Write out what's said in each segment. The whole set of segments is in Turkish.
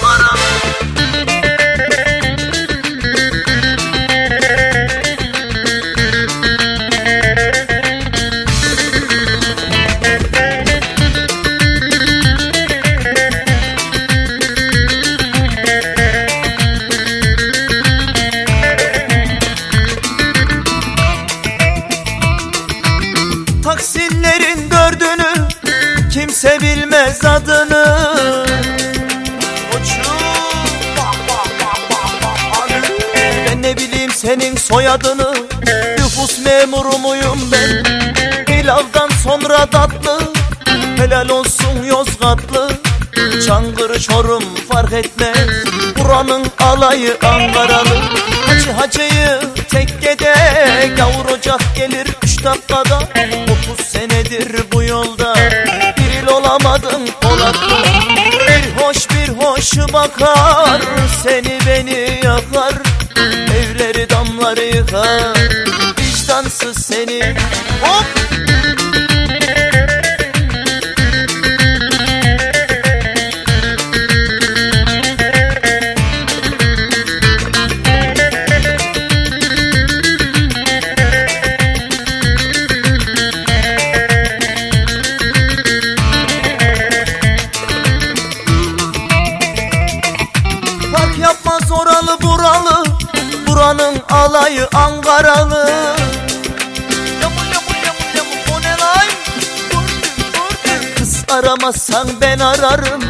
What? Soyadını Nüfus memuru muyum ben? Pilavdan sonra tatlı Helal olsun Yozgatlı. Çankırı Çorum fark etmez Buranın alayı Ankaralı. Hacı hacıyı tekkede Gavur ocak gelir üç dakikada. Otuz senedir bu yolda Bir il olamadım Polatlı Bir hoş bir hoş bakar Seni beni yakar yıkar Vicdansız seni. Hop. Fark yapmaz oralı buralı Gördüm gördüm Kız aramazsan ben ararım.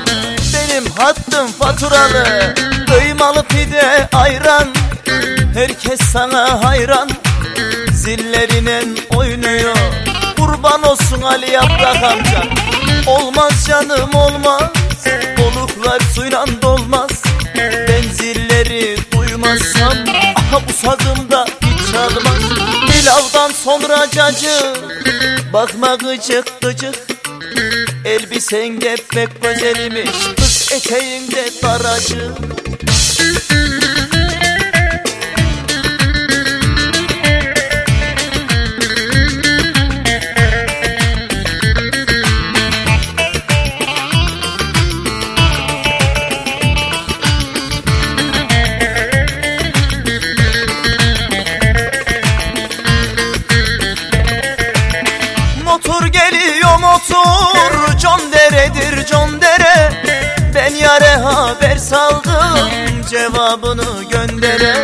Benim hattım faturalı. Kıymalı pide ayran. Herkes sana hayran. Zillerine oynuyor. Kurban olsun Ali Yaprak amca. Olmaz canım olmaz. Oluklar suyla dolmaz. Ben zilleri duymazsam bu sazımda hiç çalmaz Pilavdan sonra cacı Bakma gıcık gıcık Elbisen de pek güzelmiş Kız eteğinde daracık motor Con deredir con dere. Ben yare haber saldım Cevabını göndere.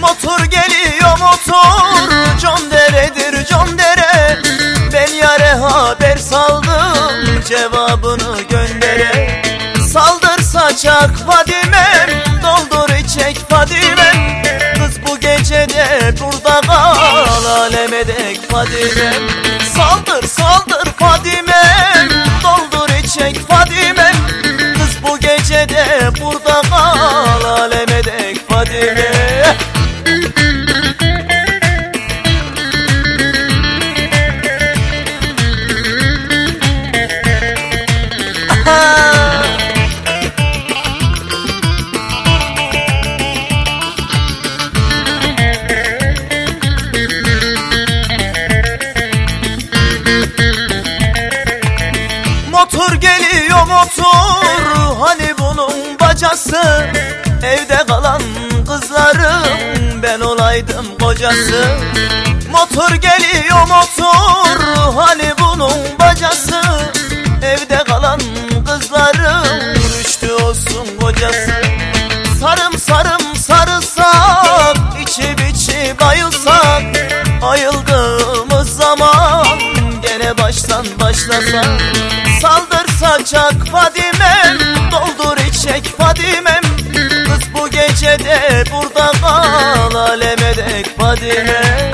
Motor geliyor motor Con deredir con dere. Ben yare haber saldım Cevabını göndere. Saldır saçak Fadimem Doldur içek Fadimem Kız bu gecede burada Aleme dek Fadimem Saldır saldır Fadimem Doldur içek Fadimem Kız bu gecede burada kal Aleme dek Fadimem Motor geliyor motor. Hani bunun bacası Evde kalan kızlarım Ben olaydım kocası. Motor geliyor motor Hani bunun bacası. Evde kalan kızlarım Rüştü olsun kocası. Sarım sarım sarılsak içi biçi bayılsak Ayıldığımız zaman Gene baştan başlasak Saldır saçak Fadimem Doldur içek Fadimem. Kız bu gecede burada kal Aleme dek Fadimem